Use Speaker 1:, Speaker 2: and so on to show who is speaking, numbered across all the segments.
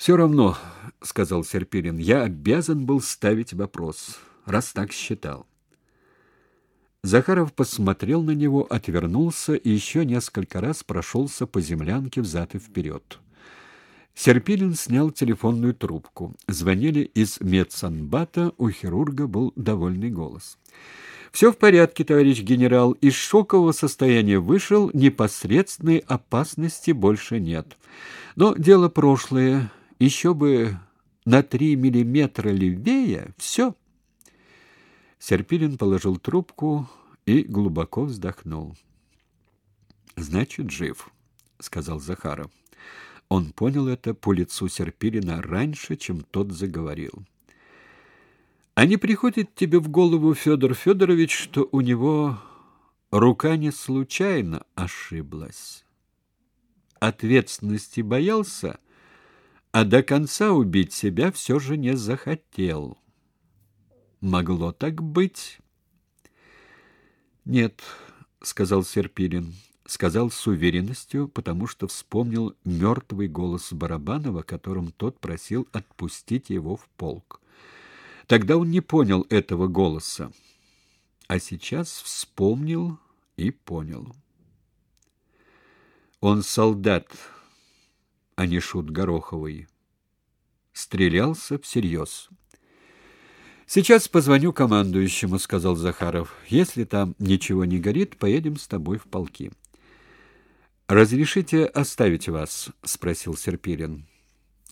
Speaker 1: «Все равно, — сказал Серпилин, — я обязан был ставить вопрос, раз так считал. Захаров посмотрел на него, отвернулся и еще несколько раз прошелся по землянке взад и вперед. Серпилин снял телефонную трубку. Звонили из медсанбата, у хирурга был довольный голос. «Все в порядке, товарищ генерал. Из шокового состояния вышел, непосредственной опасности больше нет. Но дело прошлое. Еще бы на три миллиметра левее — все». Серпилин положил трубку и глубоко вздохнул. «Значит, жив», — сказал Захаров. Он понял это по лицу Серпилина раньше, чем тот заговорил. «А не приходит тебе в голову, Федор Федорович, что у него рука не случайно ошиблась? Ответственности боялся, а до конца убить себя все же не захотел. Могло так быть?» «Нет», — сказал Серпилин сказал с уверенностью, потому что вспомнил мертвый голос Барабанова, которым тот просил отпустить его в полк. Тогда он не понял этого голоса, а сейчас вспомнил и понял. Он солдат, а не шут Гороховый. Стрелялся всерьез. «Сейчас позвоню командующему», — сказал Захаров. «Если там ничего не горит, поедем с тобой в полки». «Разрешите оставить вас?» — спросил Серпилин.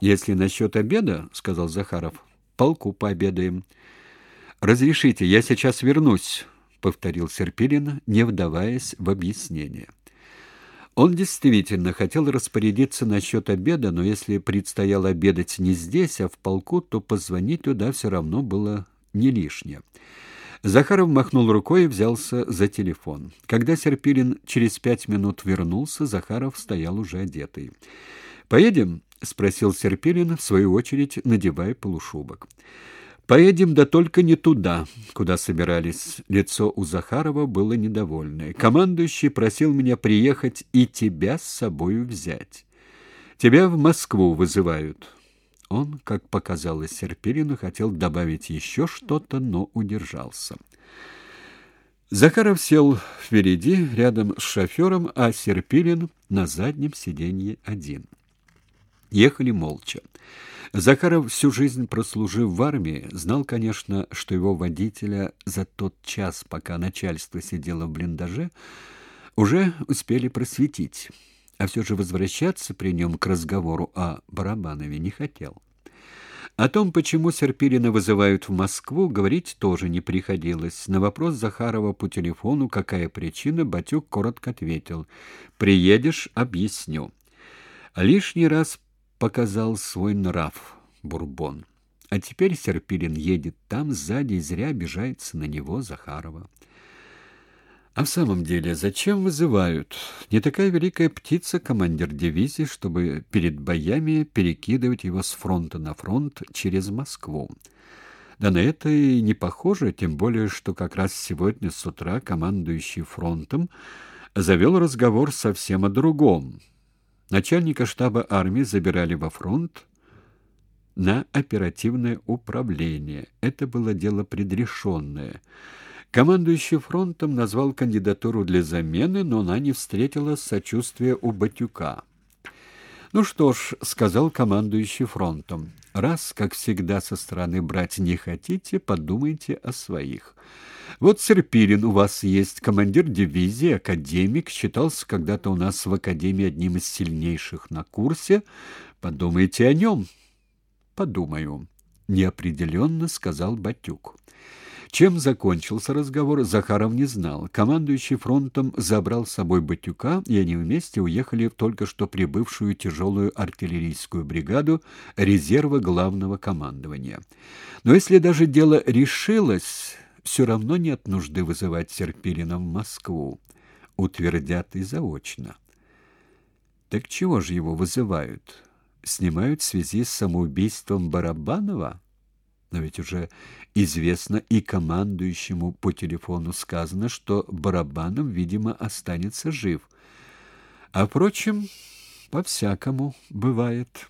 Speaker 1: «Если насчет обеда, — сказал Захаров, — полку пообедаем». «Разрешите, я сейчас вернусь», — повторил Серпилин, не вдаваясь в объяснение. Он действительно хотел распорядиться насчет обеда, но если предстояло обедать не здесь, а в полку, то позвонить туда все равно было не лишнее. Захаров махнул рукой и взялся за телефон. Когда Серпилин через пять минут вернулся, Захаров стоял уже одетый. «Поедем?» — спросил Серпилин, в свою очередь надевая полушубок. «Поедем, да только не туда, куда собирались». Лицо у Захарова было недовольное. «Командующий просил меня приехать и тебя с собою взять. Тебя в Москву вызывают». Он, как показалось Серпилину, хотел добавить еще что-то, но удержался. Захаров сел впереди, рядом с шофером, а Серпилин на заднем сиденье один. Ехали молча. Захаров, всю жизнь прослужив в армии, знал, конечно, что его водителя за тот час, пока начальство сидело в блиндаже, уже успели просветить а все же возвращаться при нем к разговору о Барабанове не хотел. О том, почему Серпилина вызывают в Москву, говорить тоже не приходилось. На вопрос Захарова по телефону, какая причина, Батюк коротко ответил. «Приедешь, объясню». Лишний раз показал свой нрав Бурбон. А теперь Серпилин едет там, сзади, зря обижается на него Захарова. А в самом деле, зачем вызывают? Не такая великая птица командир дивизии, чтобы перед боями перекидывать его с фронта на фронт через Москву. Да на это и не похоже, тем более, что как раз сегодня с утра командующий фронтом завел разговор совсем о другом. Начальника штаба армии забирали во фронт на оперативное управление. Это было дело предрешенное. Командующий фронтом назвал кандидатуру для замены, но она не встретила сочувствия у Батюка. «Ну что ж», — сказал командующий фронтом, — «раз, как всегда, со стороны брать не хотите, подумайте о своих. Вот Серпилин у вас есть, командир дивизии, академик, считался когда-то у нас в академии одним из сильнейших на курсе. Подумайте о нем». «Подумаю», — неопределенно сказал Батюк. Чем закончился разговор, Захаров не знал. Командующий фронтом забрал с собой Батюка, и они вместе уехали в только что прибывшую тяжелую артиллерийскую бригаду резерва главного командования. Но если даже дело решилось, все равно нет нужды вызывать Серпилина в Москву. Утвердят и заочно. Так чего же его вызывают? Снимают в связи с самоубийством Барабанова? Но ведь уже известно и командующему по телефону сказано, что Барабанов, видимо, останется жив. А впрочем, по-всякому бывает.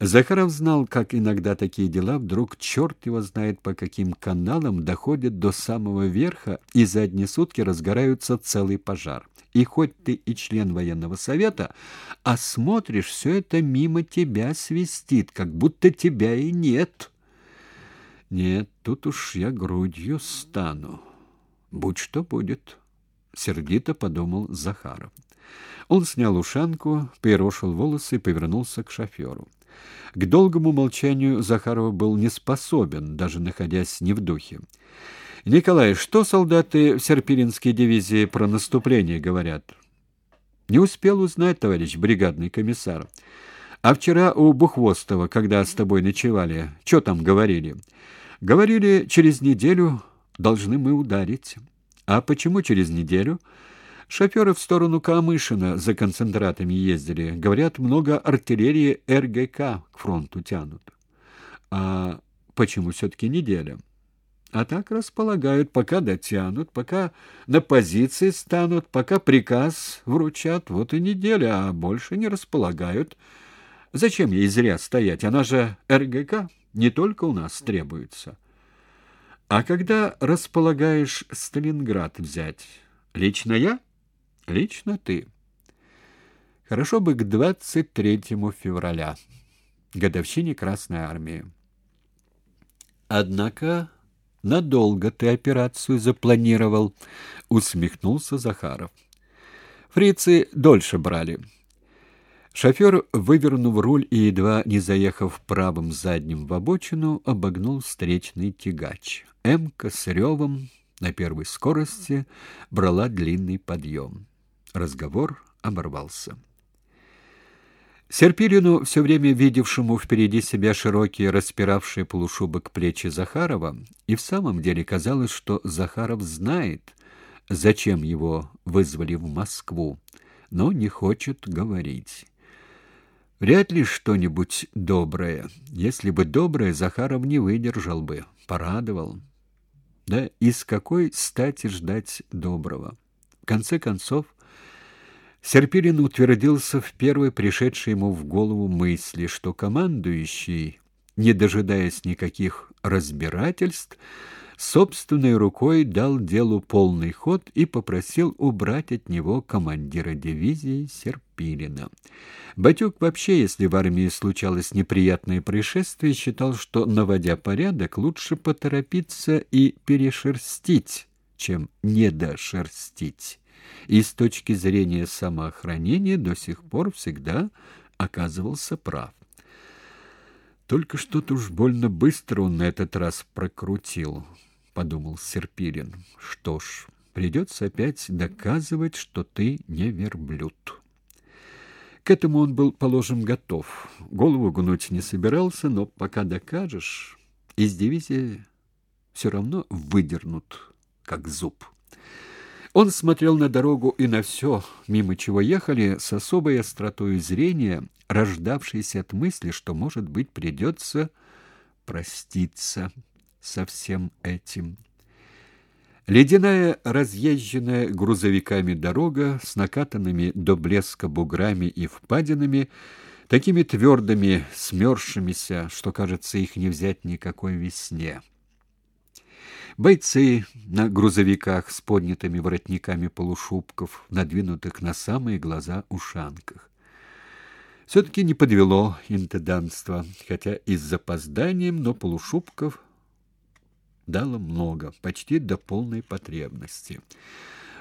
Speaker 1: Захаров знал, как иногда такие дела вдруг черт его знает по каким каналам доходят до самого верха и за одни сутки разгораются целый пожар. И хоть ты и член военного совета, а смотришь, все это мимо тебя свистит, как будто тебя и нет. Нет, тут уж я грудью стану. Будь что будет, сердито подумал Захаров. Он снял ушанку, перерошил волосы и повернулся к шоферу. К долгому молчанию Захаров был не способен, даже находясь не в духе. Николай, что солдаты в Серпилинской дивизии про наступление говорят? Не успел узнать, товарищ бригадный комиссар. А вчера у Бухвостова, когда с тобой ночевали, что там говорили? Говорили, через неделю должны мы ударить. А почему через неделю? Шоферы в сторону Камышина за концентратами ездили. Говорят, много артиллерии РГК к фронту тянут. А почему все-таки неделя? А так располагают, пока дотянут, пока на позиции станут, пока приказ вручат. Вот и неделя, а больше не располагают. Зачем ей зря стоять? Она же РГК не только у нас требуется. А когда располагаешь Сталинград взять? Лично я? Лично ты. Хорошо бы к 23 февраля, годовщине Красной Армии. Однако надолго ты операцию запланировал, усмехнулся Захаров. Фрицы дольше брали. Шофер, вывернув руль и едва не заехав правым задним в обочину, обогнул встречный тягач. Эмка с ревом на первой скорости брала длинный подъем. Разговор оборвался. Серпилину, все время видевшему впереди себя широкие, распиравшие полушубок плечи Захарова, и в самом деле казалось, что Захаров знает, зачем его вызвали в Москву, но не хочет говорить. Вряд ли что-нибудь доброе. Если бы доброе, Захаров не выдержал бы, порадовал. Да и с какой стати ждать доброго? В конце концов, Серпилин утвердился в первой пришедшей ему в голову мысли, что командующий, не дожидаясь никаких разбирательств, собственной рукой дал делу полный ход и попросил убрать от него командира дивизии Серпилина. Батюк вообще, если в армии случалось неприятное происшествие, считал, что, наводя порядок, лучше поторопиться и перешерстить, чем недошерстить и с точки зрения самоохранения до сих пор всегда оказывался прав. Только что-то уж больно быстро он на этот раз прокрутил, подумал Серпилин. Что ж, придется опять доказывать, что ты не верблюд. К этому он был, положим, готов. Голову гнуть не собирался, но пока докажешь, из дивизии все равно выдернут, как зуб. Он смотрел на дорогу и на все, мимо чего ехали, с особой остротой зрения, рождавшейся от мысли, что, может быть, придется проститься со всем этим. Ледяная, разъезженная грузовиками дорога с накатанными до блеска буграми и впадинами, такими твердыми, смерзшимися, что, кажется, их не взять никакой весне. Бойцы на грузовиках с поднятыми воротниками полушубков, надвинутых на самые глаза ушанках. Все-таки не подвело интенданство, хотя и с запозданием, но полушубков дало много, почти до полной потребности.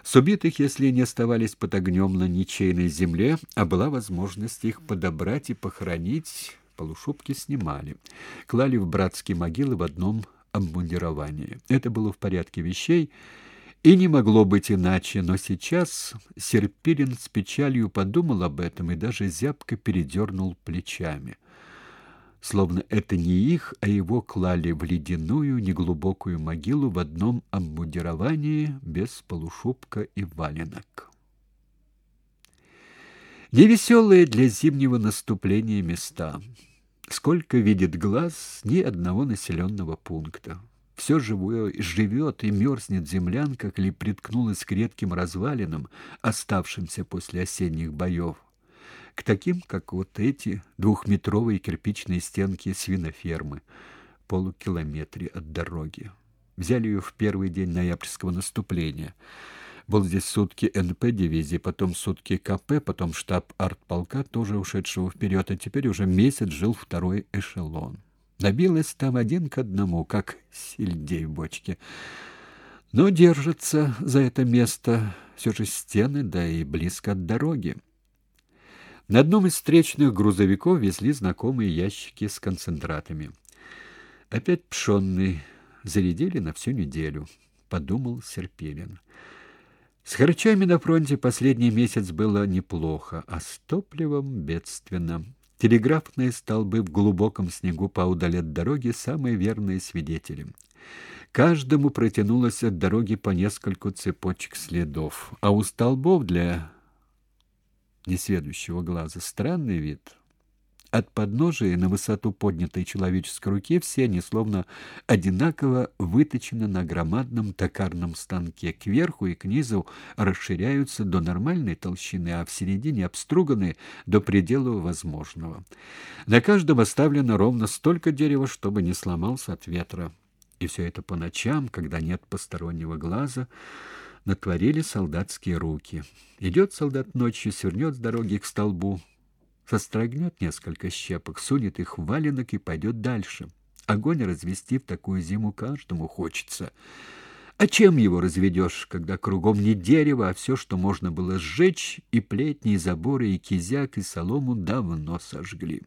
Speaker 1: С убитых, если не оставались под огнем на ничейной земле, а была возможность их подобрать и похоронить, полушубки снимали. Клали в братские могилы в одном обмундирование. Это было в порядке вещей и не могло быть иначе, но сейчас Серпилин с печалью подумал об этом и даже зябко передернул плечами. Словно это не их, а его клали в ледяную, неглубокую могилу в одном обмундировании без полушубка и валенок. Невеселые для зимнего наступления места — Сколько видит глаз, ни одного населенного пункта. Все живое живет и мерзнет землянка, ли приткнулась к редким развалинам, оставшимся после осенних боев. К таким, как вот эти двухметровые кирпичные стенки свинофермы, полукилометре от дороги. Взяли ее в первый день ноябрьского наступления. Был здесь сутки НП дивизии, потом сутки КП, потом штаб артполка, тоже ушедшего вперед, а теперь уже месяц жил второй эшелон. Набилось там один к одному, как сельдей в бочке. Но держится за это место все же стены, да и близко от дороги. На одном из встречных грузовиков везли знакомые ящики с концентратами. Опять пшенный, зарядили на всю неделю, подумал Серпилин. С харчами на фронте последний месяц было неплохо, а с топливом бедственно. Телеграфные столбы в глубоком снегу поудаль от дороги самые верные свидетели. Каждому протянулось от дороги по нескольку цепочек следов, а у столбов для несведущего глаза странный вид. От подножия на высоту поднятой человеческой руки все они словно одинаково выточены на громадном токарном станке. Кверху и к низу расширяются до нормальной толщины, а в середине обструганы до предела возможного. На каждом оставлено ровно столько дерева, чтобы не сломался от ветра. И все это по ночам, когда нет постороннего глаза, натворили солдатские руки. Идет солдат ночью, свернет с дороги к столбу, сострогнет несколько щепок, сунет их в валенок и пойдет дальше. Огонь развести в такую зиму каждому хочется. А чем его разведешь, когда кругом не дерево, а все, что можно было сжечь, и плетни, и заборы, и кизяк, и солому давно сожгли?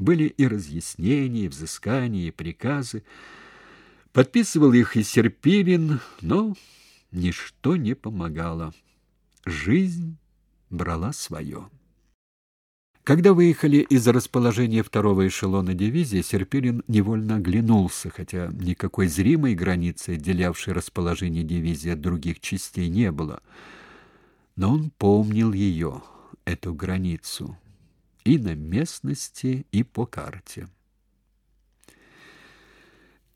Speaker 1: Были и разъяснения, и взыскания, и приказы. Подписывал их и Серпилин, но ничто не помогало. Жизнь брала свое. Когда выехали из расположения второго эшелона дивизии, Серпилин невольно оглянулся, хотя никакой зримой границы, отделявшей расположение дивизии от других частей, не было. Но он помнил ее, эту границу, и на местности, и по карте.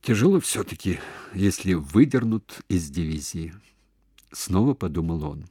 Speaker 1: Тяжело все-таки, если выдернут из дивизии. Снова подумал он.